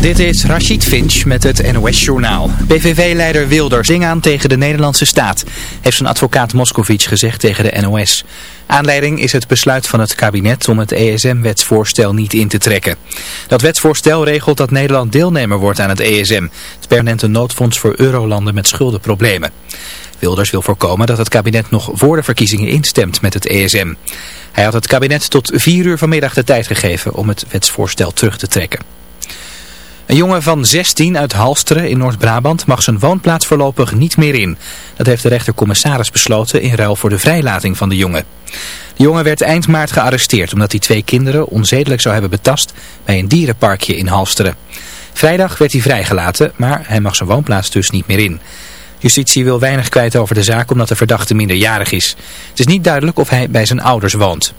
Dit is Rachid Finch met het NOS-journaal. PVV-leider Wilders zing aan tegen de Nederlandse staat, heeft zijn advocaat Moscovici gezegd tegen de NOS. Aanleiding is het besluit van het kabinet om het ESM-wetsvoorstel niet in te trekken. Dat wetsvoorstel regelt dat Nederland deelnemer wordt aan het ESM, het permanente noodfonds voor eurolanden met schuldenproblemen. Wilders wil voorkomen dat het kabinet nog voor de verkiezingen instemt met het ESM. Hij had het kabinet tot vier uur vanmiddag de tijd gegeven om het wetsvoorstel terug te trekken. Een jongen van 16 uit Halsteren in Noord-Brabant mag zijn woonplaats voorlopig niet meer in. Dat heeft de rechtercommissaris besloten in ruil voor de vrijlating van de jongen. De jongen werd eind maart gearresteerd omdat hij twee kinderen onzedelijk zou hebben betast bij een dierenparkje in Halsteren. Vrijdag werd hij vrijgelaten, maar hij mag zijn woonplaats dus niet meer in. Justitie wil weinig kwijt over de zaak omdat de verdachte minderjarig is. Het is niet duidelijk of hij bij zijn ouders woont.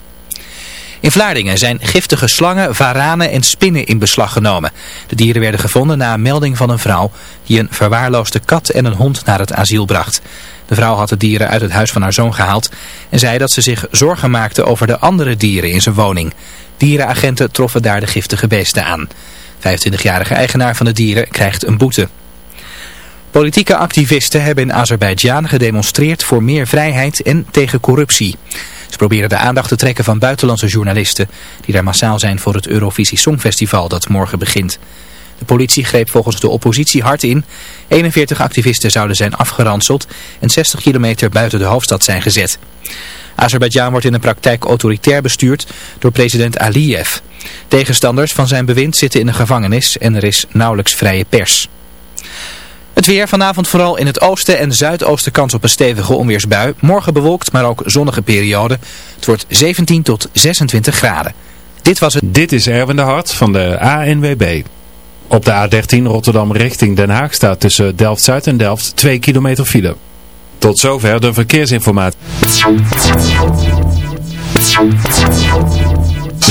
In Vlaardingen zijn giftige slangen, varanen en spinnen in beslag genomen. De dieren werden gevonden na een melding van een vrouw die een verwaarloosde kat en een hond naar het asiel bracht. De vrouw had de dieren uit het huis van haar zoon gehaald en zei dat ze zich zorgen maakte over de andere dieren in zijn woning. Dierenagenten troffen daar de giftige beesten aan. 25-jarige eigenaar van de dieren krijgt een boete. Politieke activisten hebben in Azerbeidzjan gedemonstreerd voor meer vrijheid en tegen corruptie. Ze proberen de aandacht te trekken van buitenlandse journalisten die daar massaal zijn voor het Eurovisie Songfestival dat morgen begint. De politie greep volgens de oppositie hard in. 41 activisten zouden zijn afgeranseld en 60 kilometer buiten de hoofdstad zijn gezet. Azerbeidzjan wordt in de praktijk autoritair bestuurd door president Aliyev. Tegenstanders van zijn bewind zitten in de gevangenis en er is nauwelijks vrije pers. Het weer vanavond vooral in het oosten en zuidoosten kans op een stevige onweersbui. Morgen bewolkt, maar ook zonnige periode. Het wordt 17 tot 26 graden. Dit was het. Dit is Erwin de Hart van de ANWB. Op de A13 Rotterdam richting Den Haag staat tussen Delft-Zuid en Delft 2 kilometer file. Tot zover de verkeersinformatie.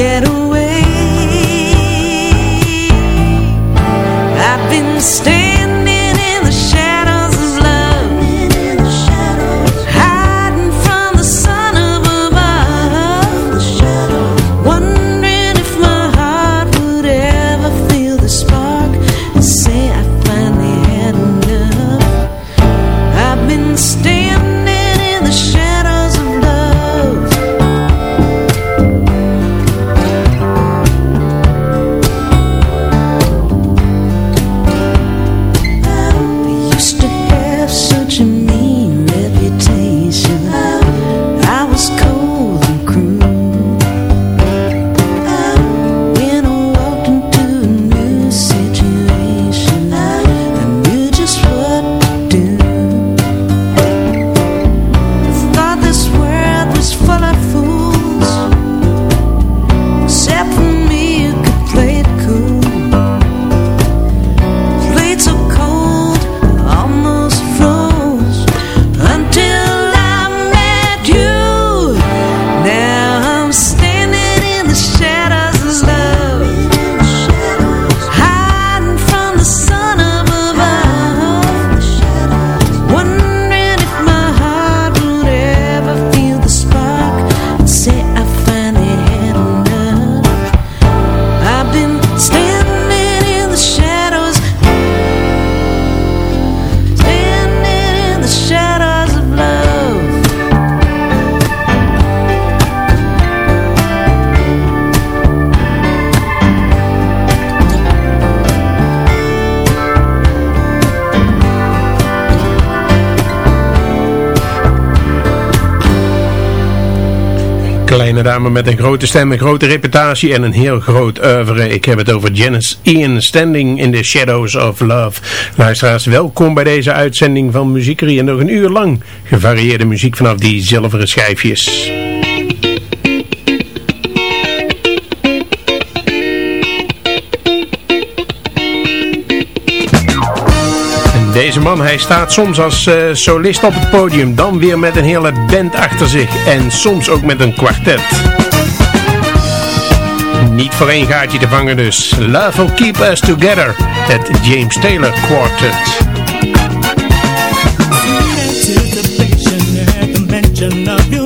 Getaway. I've been standing Kleine dame met een grote stem, een grote reputatie en een heel groot oeuvre. Ik heb het over Janice Ian, Standing in the Shadows of Love. Luisteraars, welkom bij deze uitzending van Muziekerie. En nog een uur lang gevarieerde muziek vanaf die zilveren schijfjes. Deze man, hij staat soms als eh, solist op het podium, dan weer met een hele band achter zich en soms ook met een kwartet. Niet voor één gaatje te vangen dus. Love will keep us together, het James Taylor Quartet. of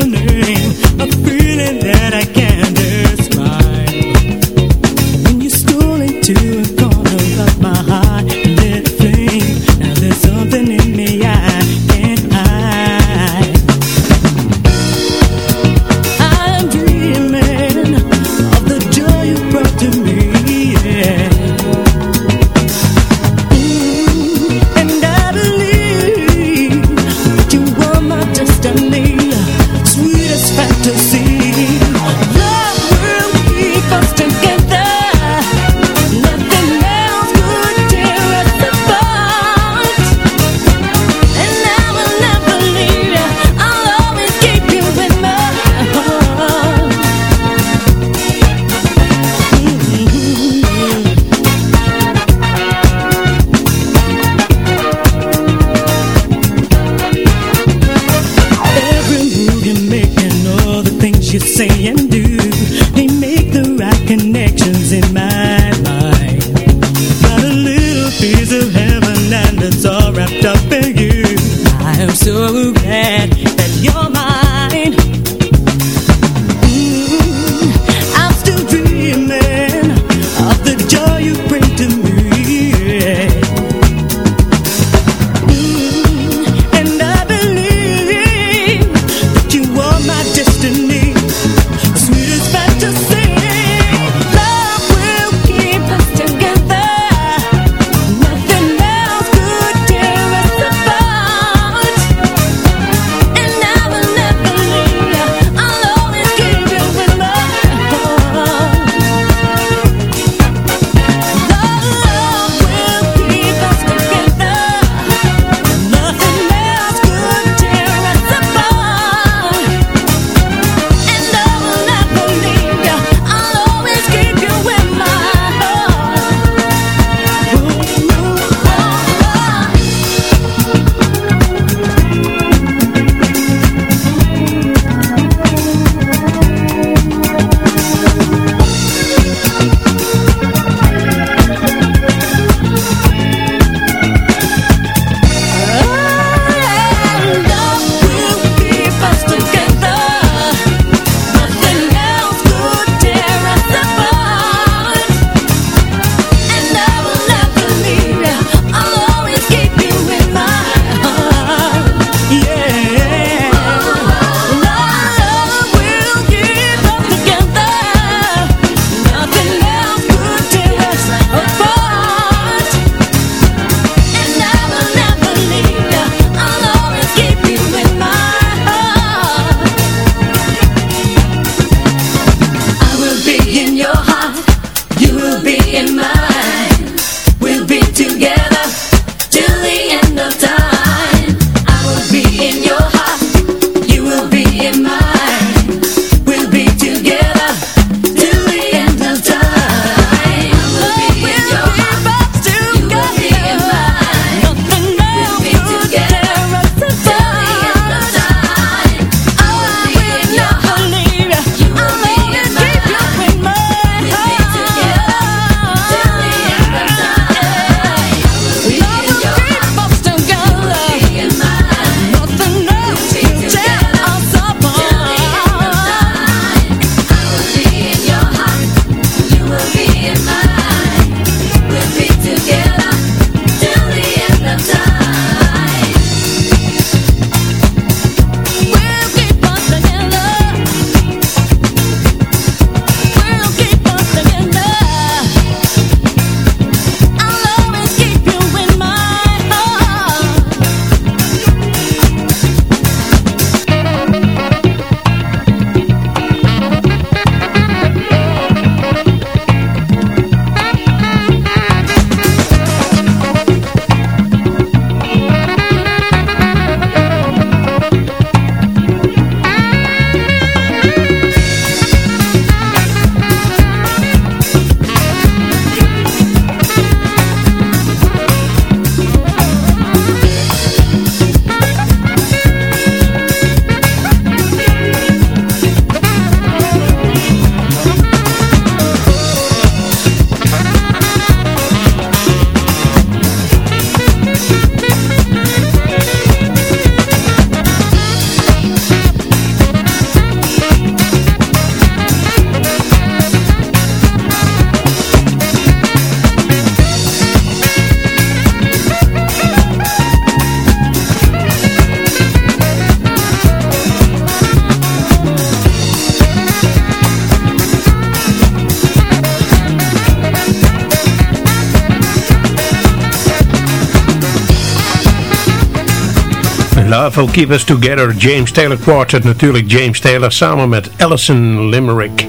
Love Keep Us Together, James Taylor Quartet, natuurlijk James Taylor samen met Alison Limerick.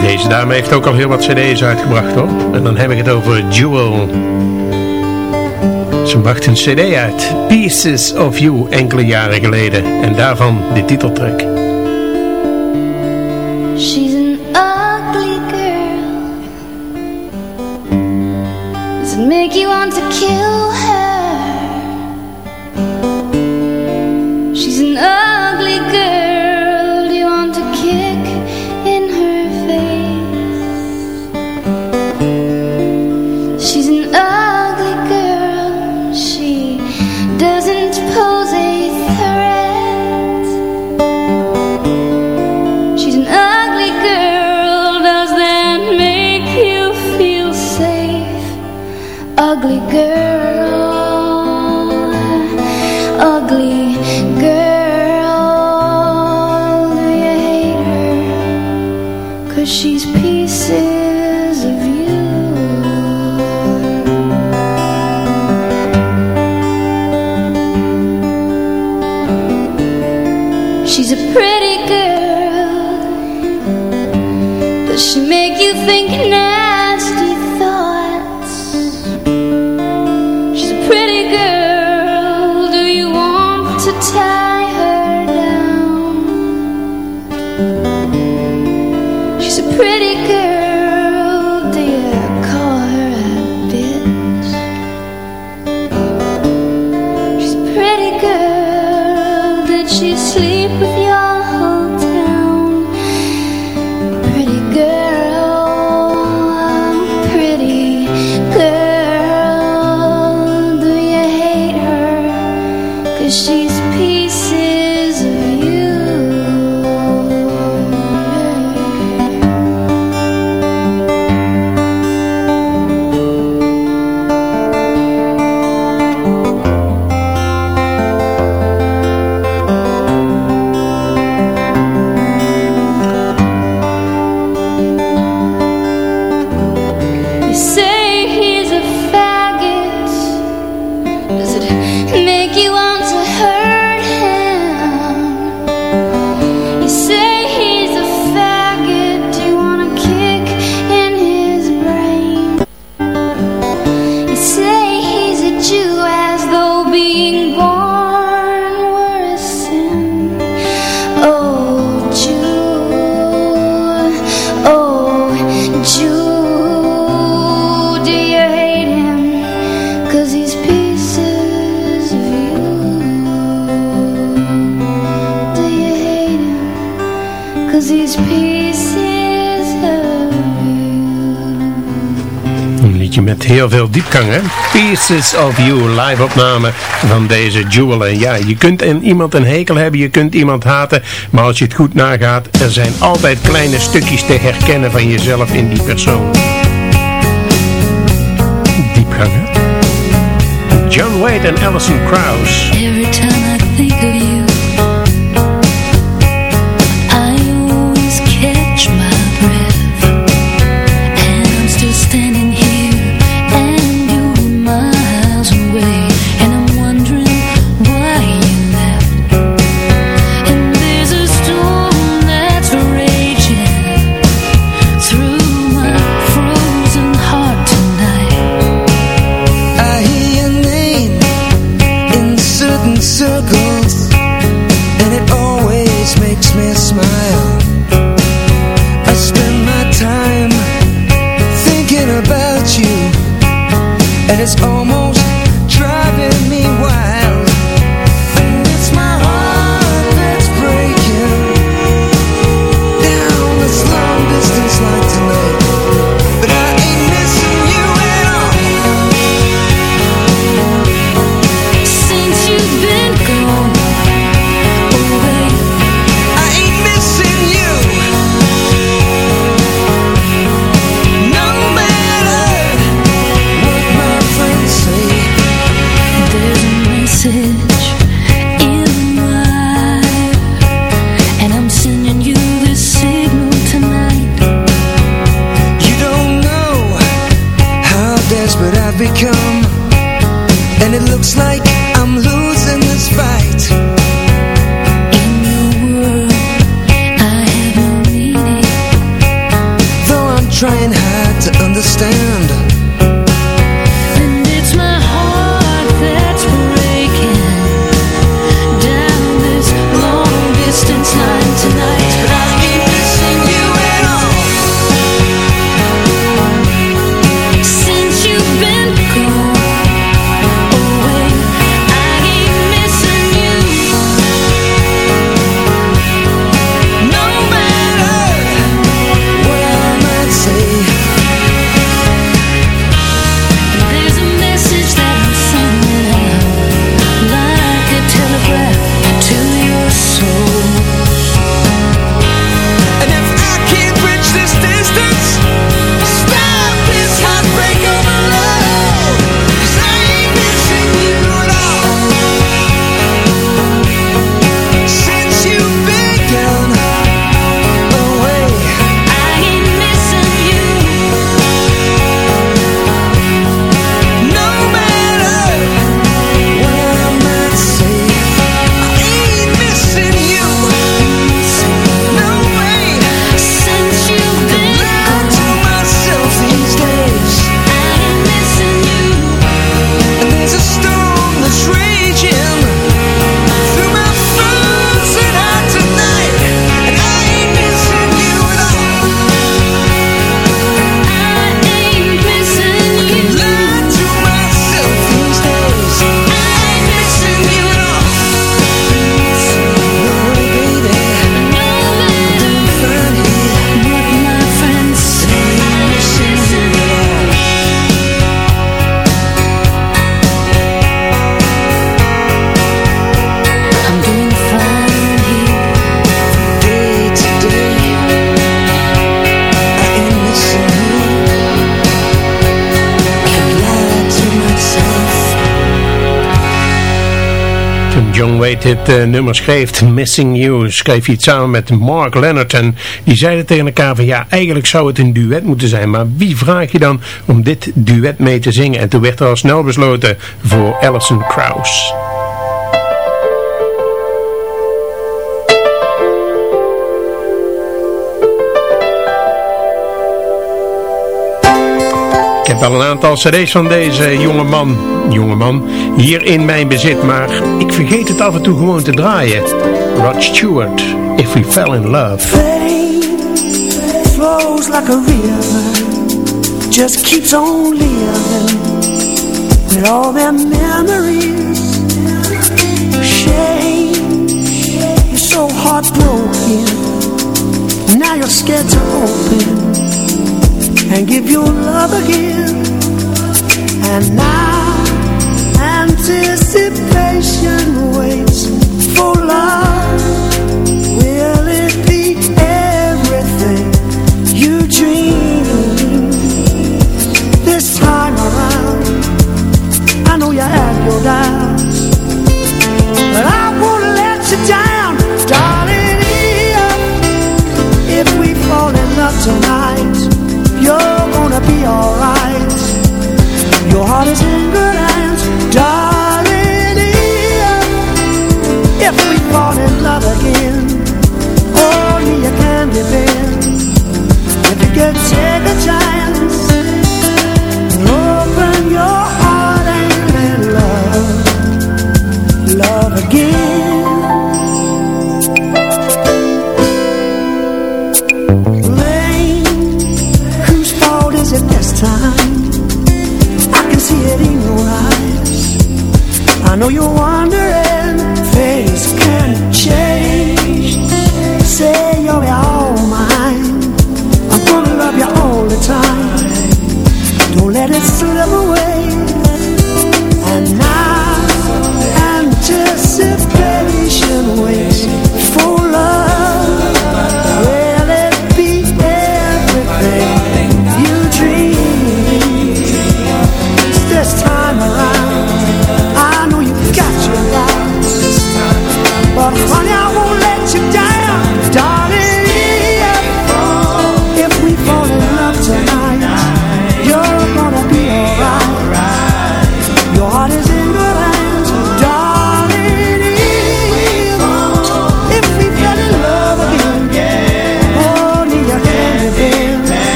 Deze dame heeft ook al heel wat cd's uitgebracht hoor. En dan heb ik het over Jewel. Ze bracht een cd uit, Pieces of You, enkele jaren geleden. En daarvan de titeltrack. She make you think now. Een liedje met heel veel diepgang, hè? Pieces of You, live opname van deze Jewel. En ja, je kunt in iemand een hekel hebben, je kunt iemand haten, maar als je het goed nagaat, er zijn altijd kleine stukjes te herkennen van jezelf in die persoon. Diepgang, hè? John Wade en Alison Kraus. I've become. And it looks like I'm losing this fight. dit eh, nummer schreef, Missing News schreef hij het samen met Mark Leonardson. Die zeiden tegen elkaar van ja, eigenlijk zou het een duet moeten zijn, maar wie vraag je dan om dit duet mee te zingen? En toen werd er al snel besloten voor Alison Krauss. wel al een aantal cd's van deze jonge man, jonge man hier in mijn bezit, maar ik vergeet het af en toe gewoon te draaien. Rod Stewart, If We Fell In Love. Fame flows like a river, just keeps on living. With all their memories, shame, you're so heartbroken. Now you're scared to open. and give you love again. And now anticipation waits for love. Will it be everything you dream? This time around, I know you have your doubts, but I won't let you down, darling. If we fall in love tonight. How does you want.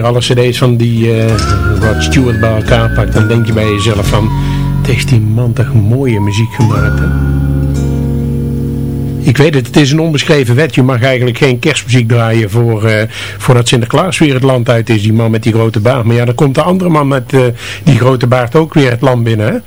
Weer alle cd's van die eh, Rod Stewart bij elkaar pakt, dan denk je bij jezelf van, het heeft die man toch mooie muziek gemaakt? Ik weet het, het is een onbeschreven wet. Je mag eigenlijk geen kerstmuziek draaien voor, eh, voordat Sinterklaas weer het land uit is. Die man met die grote baard. Maar ja, dan komt de andere man met eh, die grote baard ook weer het land binnen, hè?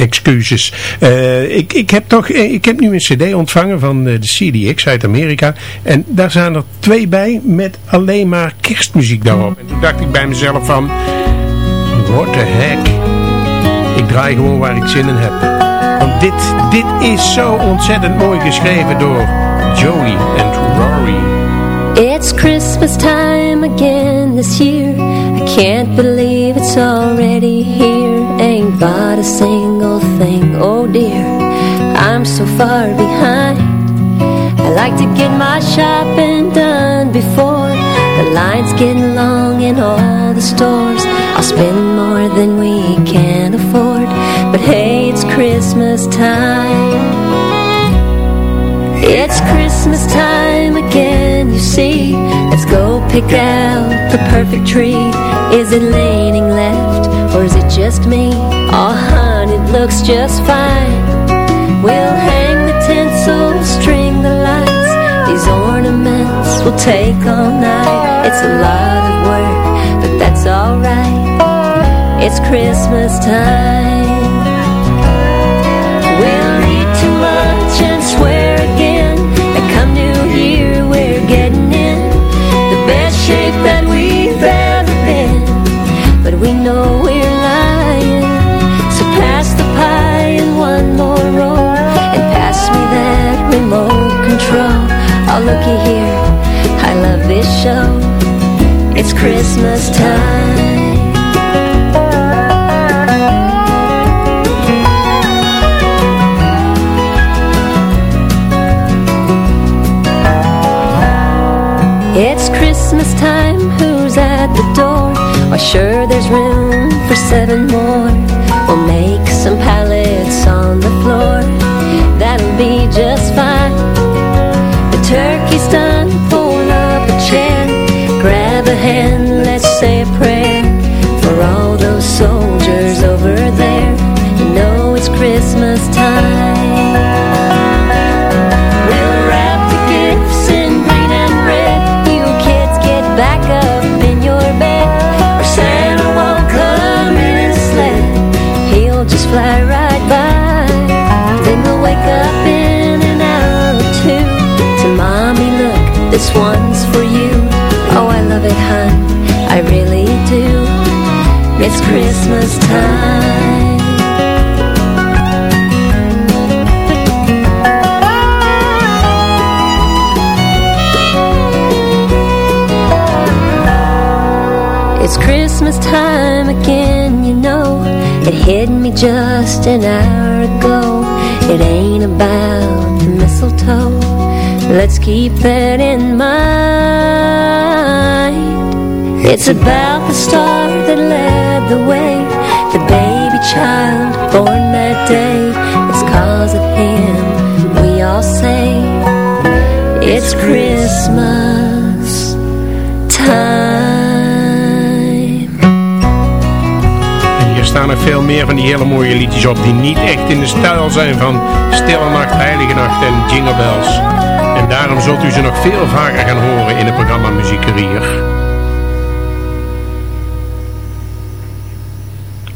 Excuses. Eh, ik, ik, heb toch, ik heb nu een cd ontvangen van de CDX uit Amerika. En daar zijn er twee bij met alleen maar kerstmuziek daarop. En toen dacht ik bij mezelf van, what the heck. Ik draai gewoon waar ik zin in heb. Want dit, dit is zo ontzettend mooi geschreven door Joey en Rory. It's Christmas time again this year I can't believe it's already here Ain't bought a single thing, oh dear I'm so far behind. I like to get my shopping done before The lines get long in all the stores. I'll spend more than we can afford But hey, it's Christmas time. It's Christmas time you see? Let's go pick out the perfect tree. Is it leaning left, or is it just me? Oh, hon, it looks just fine. We'll hang the tinsel, string the lights. These ornaments will take all night. It's a lot of work, but that's alright It's Christmas time Christmas time. It's Christmas time, who's at the door? Why sure there's room for seven more. We'll make some pallets say a prayer Christmas time. It's Christmas time again, you know. It hit me just an hour ago. It ain't about the mistletoe. Let's keep that in mind It's about the star that led the way The baby child born that day It's cause of him we all say It's Christmas time En hier staan er veel meer van die hele mooie liedjes op die niet echt in de stijl zijn van Stille Nacht, Heilige Nacht en Jingle Bells. En daarom zult u ze nog veel vaker gaan horen in het programma Muziek Carrière.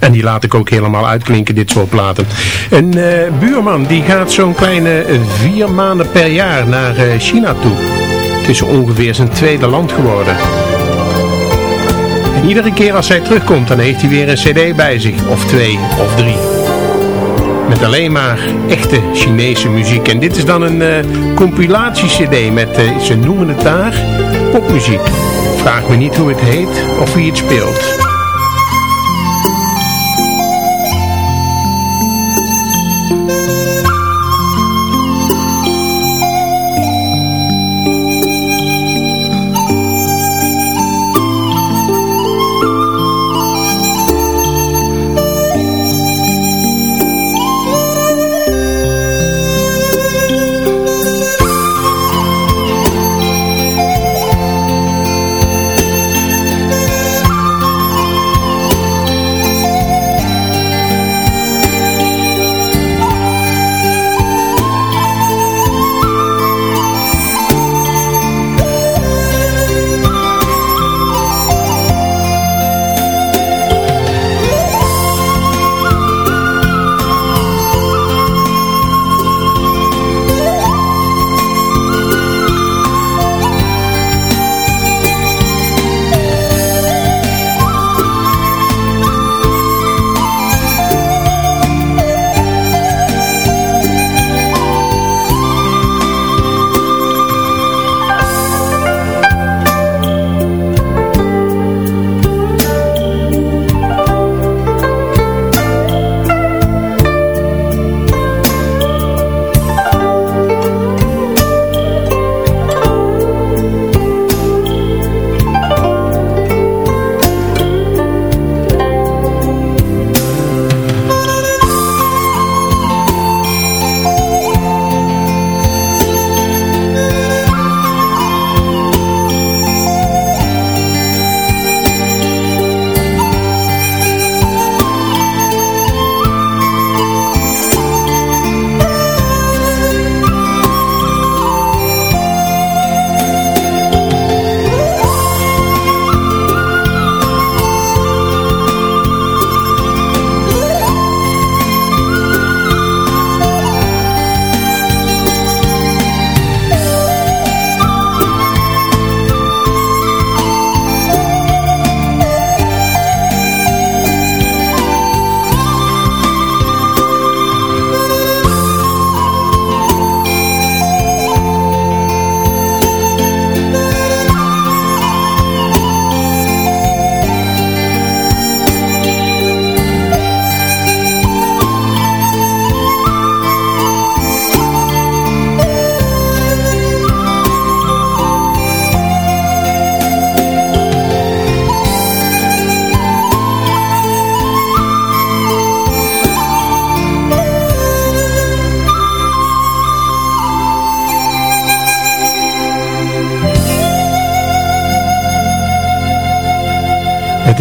En die laat ik ook helemaal uitklinken, dit soort platen. Een eh, buurman die gaat zo'n kleine eh, vier maanden per jaar naar eh, China toe. Het is ongeveer zijn tweede land geworden. En iedere keer als hij terugkomt, dan heeft hij weer een cd bij zich. Of twee, of drie. Met alleen maar echte Chinese muziek. En dit is dan een eh compilatie-cd met, ze noemen het daar, popmuziek. Vraag me niet hoe het heet of wie het speelt.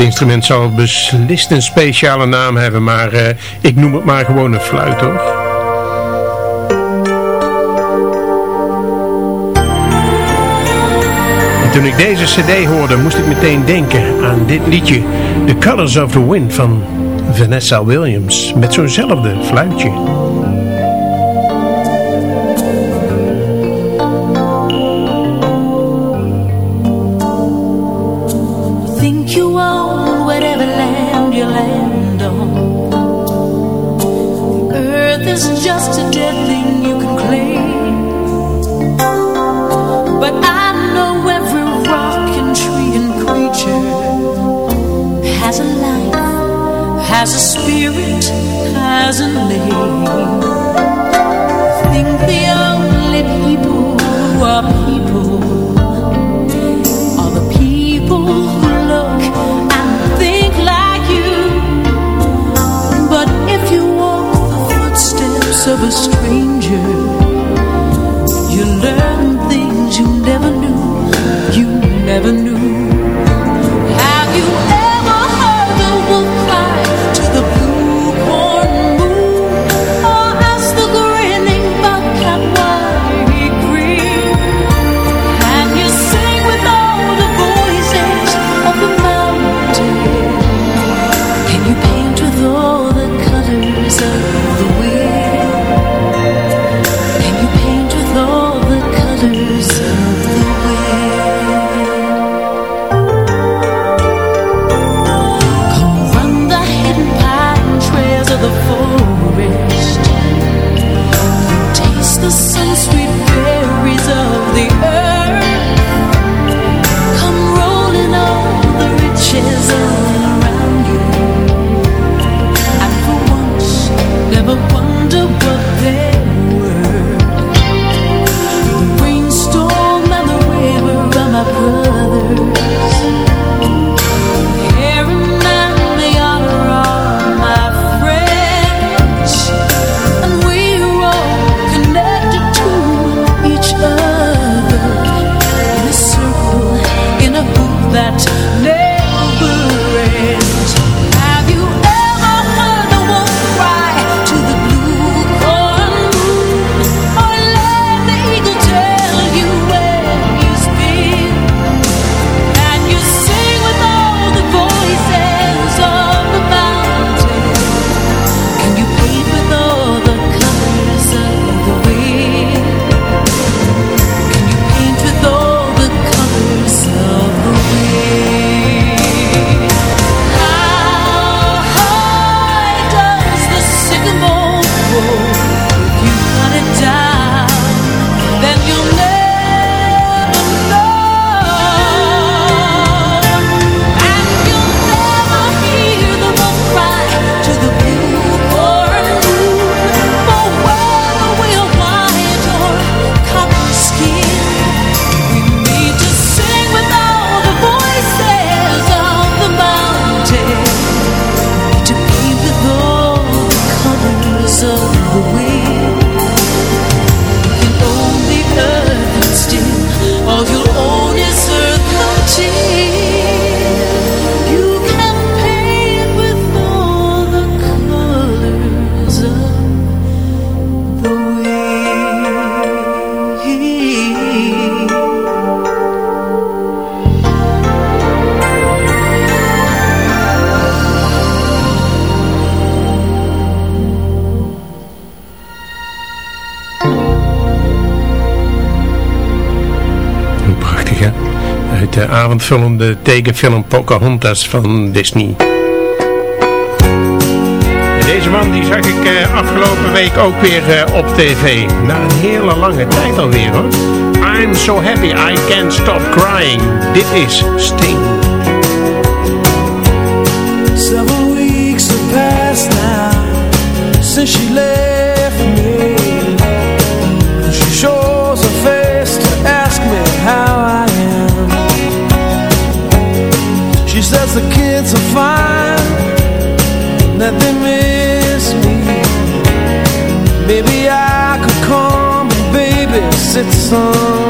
Het instrument zal beslist een speciale naam hebben, maar eh, ik noem het maar gewoon een fluit hoor. En toen ik deze cd hoorde, moest ik meteen denken aan dit liedje, The Colors of the Wind van Vanessa Williams, met zo'nzelfde fluitje. film, de tekenfilm Pocahontas van Disney. Deze man die zag ik eh, afgelopen week ook weer eh, op tv. Na een hele lange tijd alweer hoor. I'm so happy I can't stop crying. Dit is Sting. Several weeks have passed now since she left. that they miss me. Maybe I could come and babysit some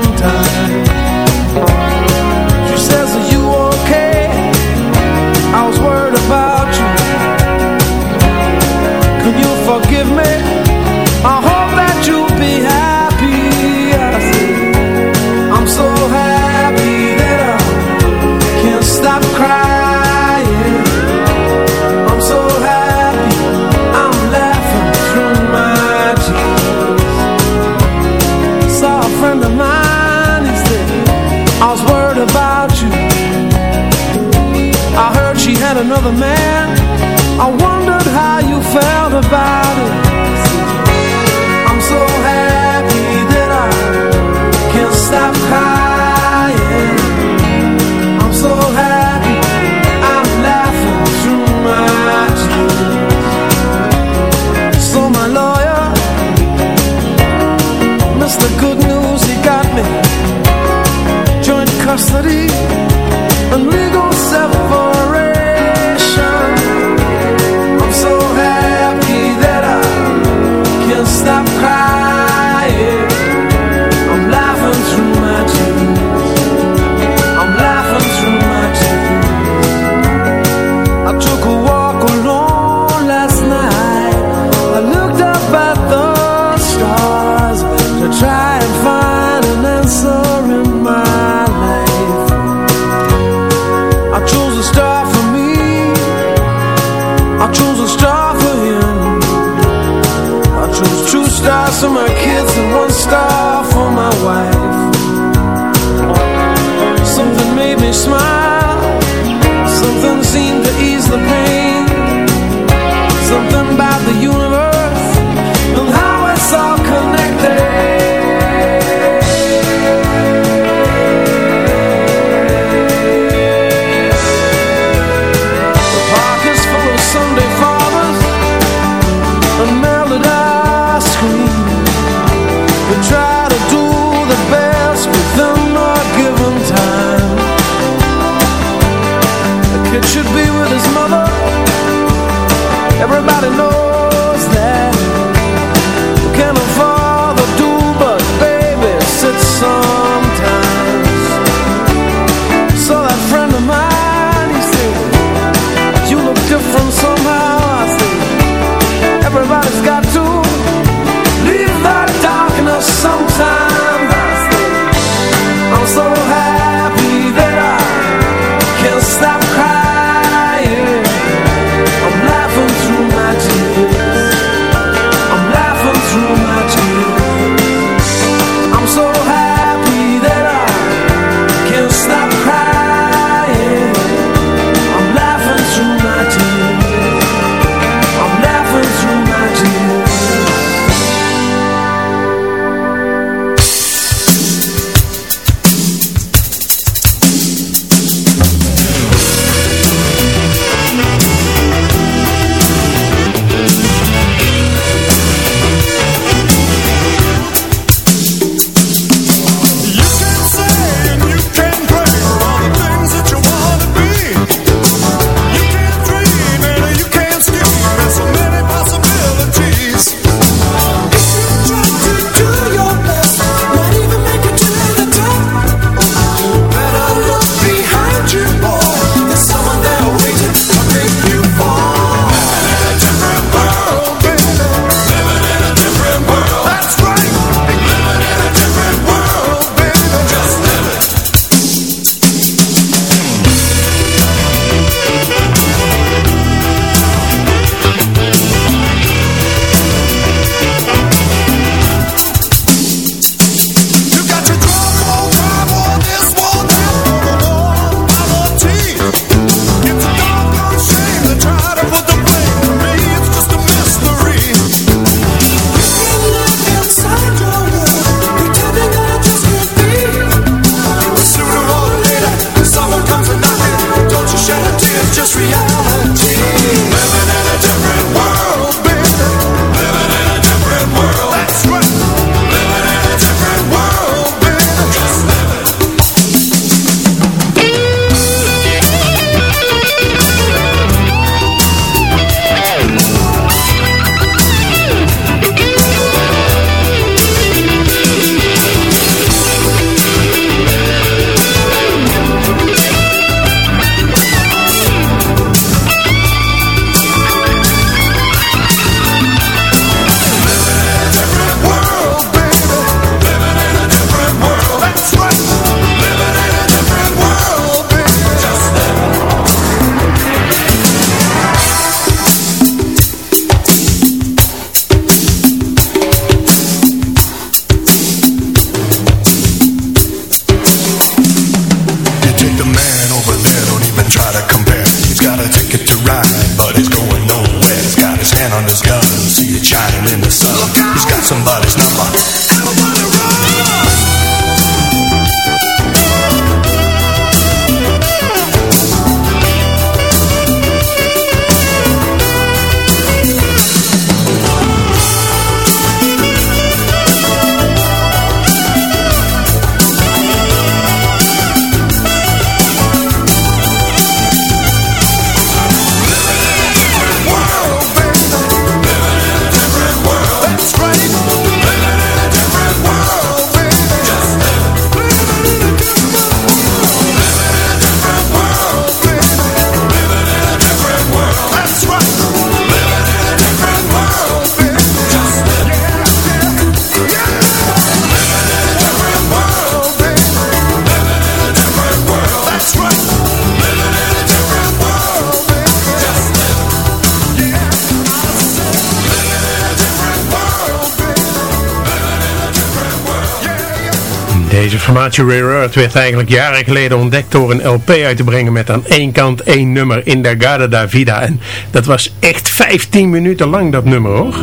formatie Rare Earth werd eigenlijk jaren geleden ontdekt door een LP uit te brengen met aan één kant één nummer in der Garda da Vida. En dat was echt 15 minuten lang dat nummer hoor.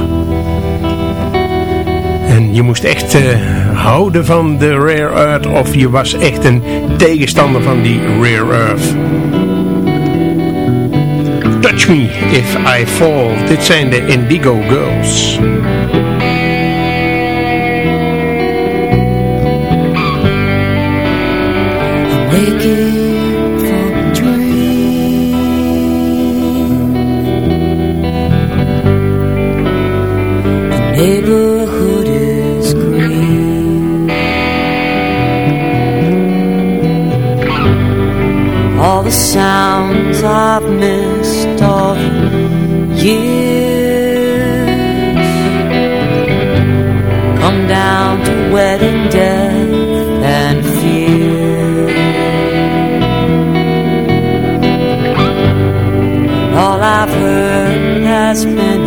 En je moest echt eh, houden van de Rare Earth of je was echt een tegenstander van die Rare Earth. Touch Me If I Fall. Dit zijn de Indigo Girls. Neighborhood is green. All the sounds I've missed the years Come down to wedding death and fear. All I've heard has been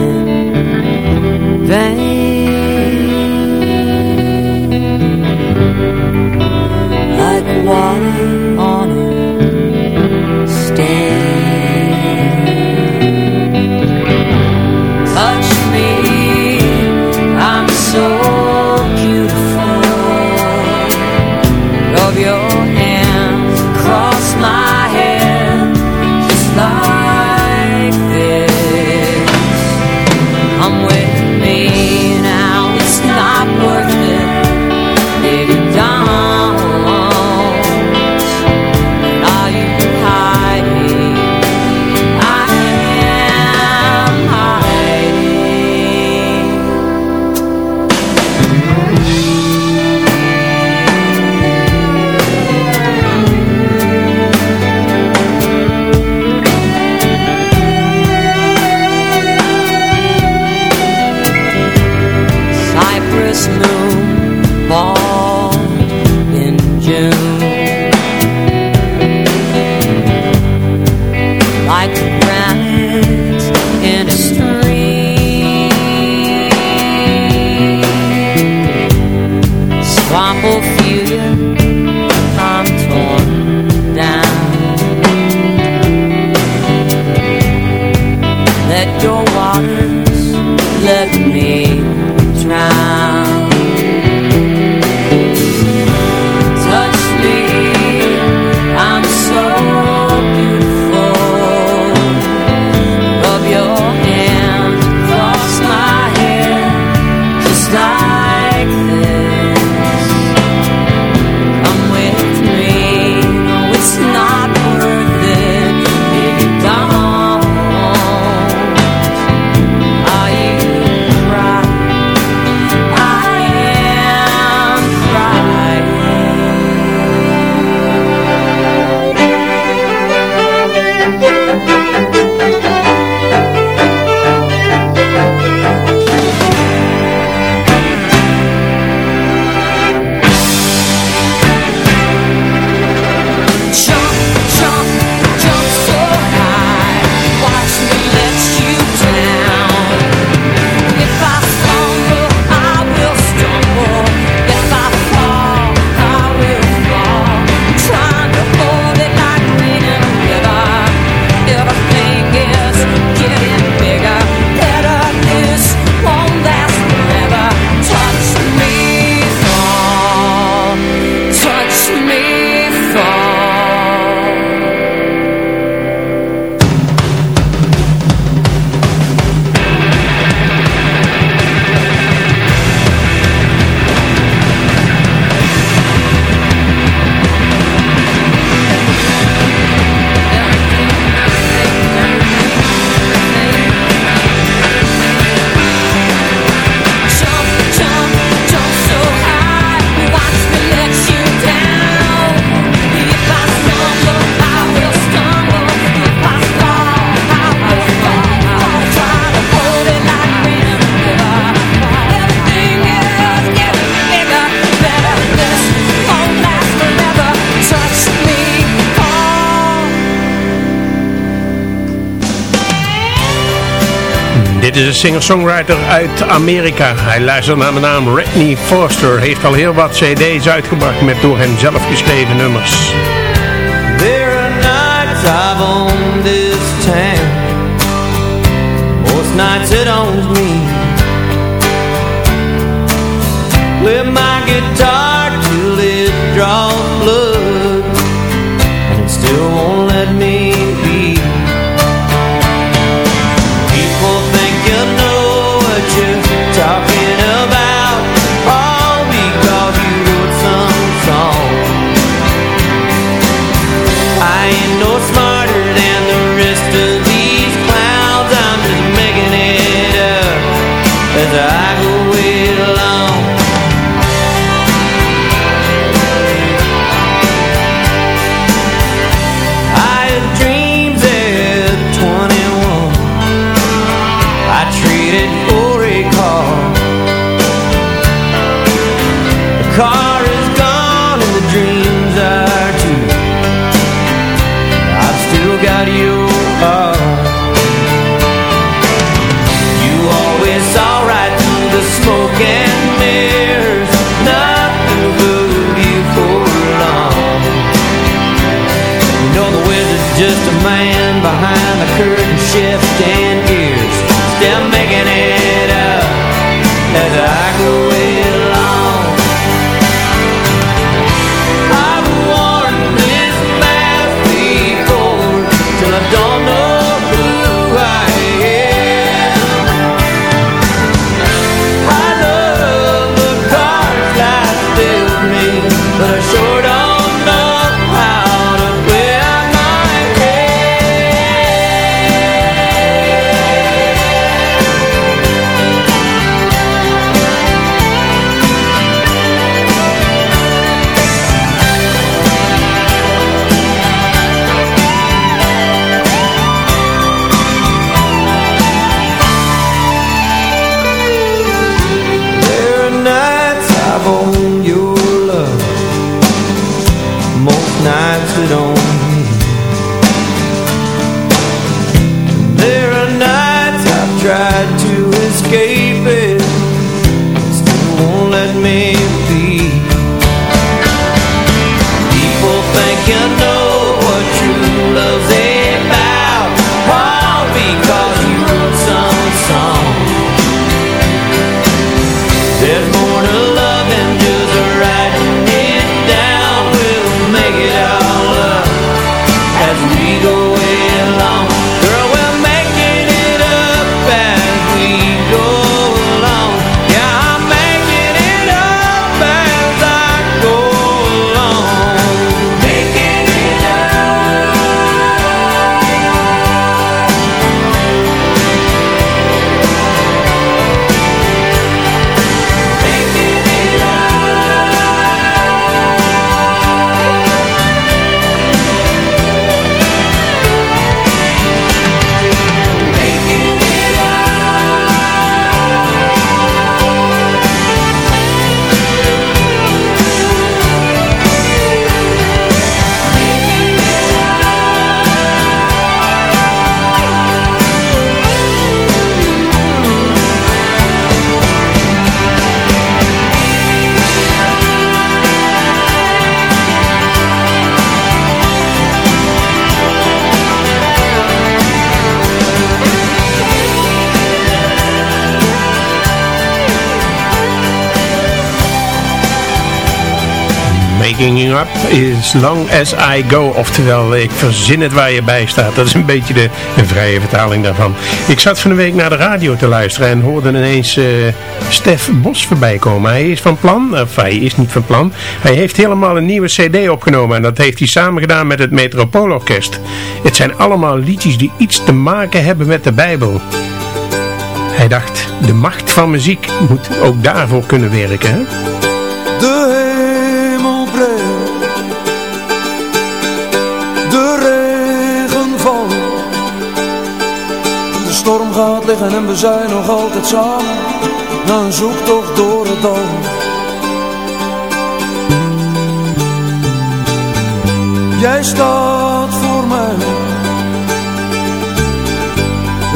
Dit is een singer-songwriter uit Amerika. Hij luistert naar de naam Whitney Foster. Heeft al heel wat cd's uitgebracht met door hem zelf geschreven nummers. There are nights I've owned this town nights it me It up as long as I go. Oftewel, ik verzin het waar je bij staat. Dat is een beetje de een vrije vertaling daarvan. Ik zat van de week naar de radio te luisteren en hoorde ineens eh Stef Bos voorbij komen. Hij is van plan, of hij is niet van plan. Hij heeft helemaal een nieuwe cd opgenomen en dat heeft hij samen gedaan met het Metropoolorkest. Het zijn allemaal liedjes die iets te maken hebben met de Bijbel. Hij dacht, de macht van muziek moet ook daarvoor kunnen werken. Hè? De storm gaat liggen en we zijn nog altijd samen. Na een zoektocht door het dal. Jij staat voor mij.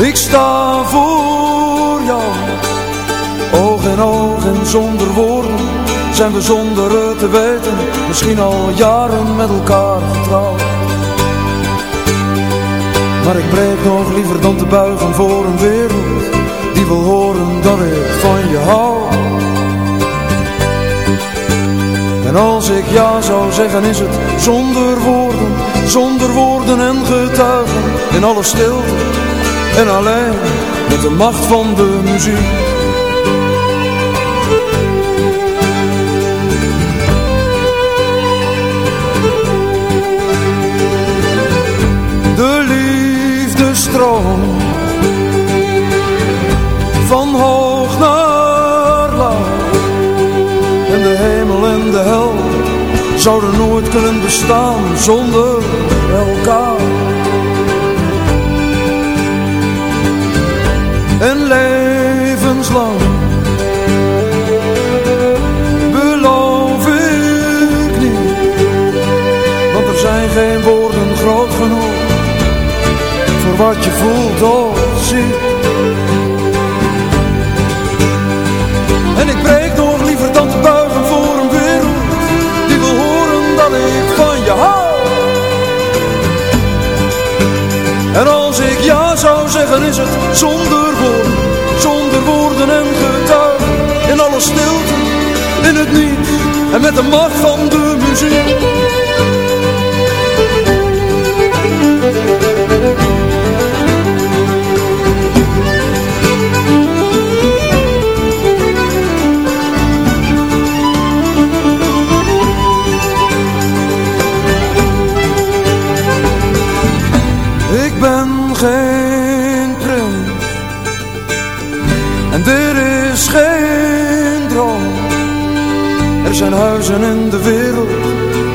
Ik sta voor jou. Oog in oog en zonder woorden Zijn we zonder het te weten. Misschien al jaren met elkaar getrouwd. Maar ik breek nog liever dan te buigen voor een wereld Die wil horen dat ik van je hou. En als ik ja zou zeggen is het zonder woorden Zonder woorden en getuigen. In alle stilte en alleen Met de macht van de muziek Zouden nooit kunnen bestaan zonder elkaar. En levenslang Beloof ik niet Want er zijn geen woorden groot genoeg Voor wat je voelt of ziet. En ik breek nog zeggen is het zonder woorden Zonder woorden en getuigen. In alle stilte, in het niet En met de macht van de muziek Dit is geen droom. Er zijn huizen in de wereld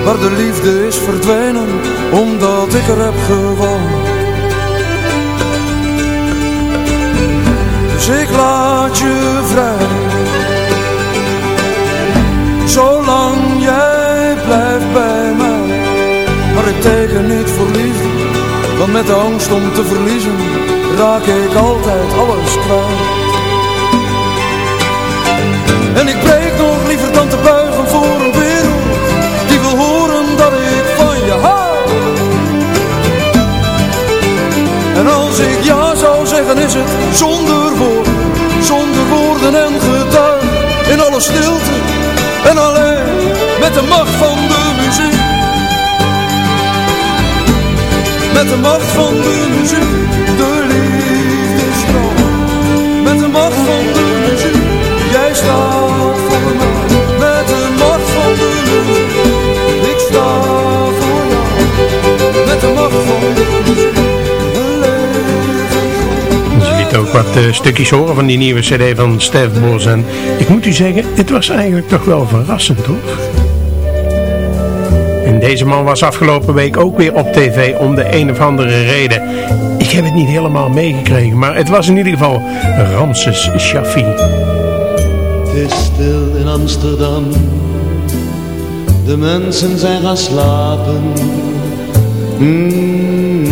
Waar de liefde is verdwenen Omdat ik er heb gewoond. Dus ik laat je vrij. Zolang jij blijft bij mij Maar ik teken niet voor liefde want met de angst om te verliezen raak ik altijd alles kwijt. En ik breek nog liever dan te buigen voor een wereld die wil horen dat ik van je hou. En als ik ja zou zeggen is het zonder woorden, zonder woorden en getuigen. In alle stilte en alleen met de macht van de muziek. Met de macht van de muziek, de liefde ook wat eh, stukjes horen van die nieuwe cd van Stef Bos. En ik moet u zeggen, het was eigenlijk toch wel verrassend hoor. En deze man was afgelopen week ook weer op tv om de een of andere reden. Ik heb het niet helemaal meegekregen, maar het was in ieder geval Ramses Shaffi. Het is stil in Amsterdam, de mensen zijn gaan slapen. Mm,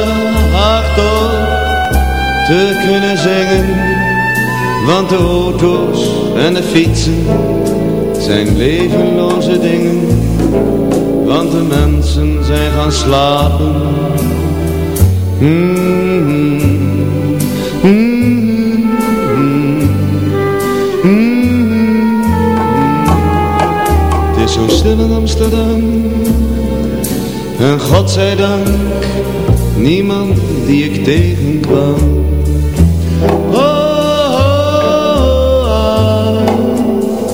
kunnen zingen Want de auto's en de fietsen zijn levenloze dingen Want de mensen zijn gaan slapen. Mm-hmm. Het is zo stil in Amsterdam En God zij dank Niemand die ik tegenkwam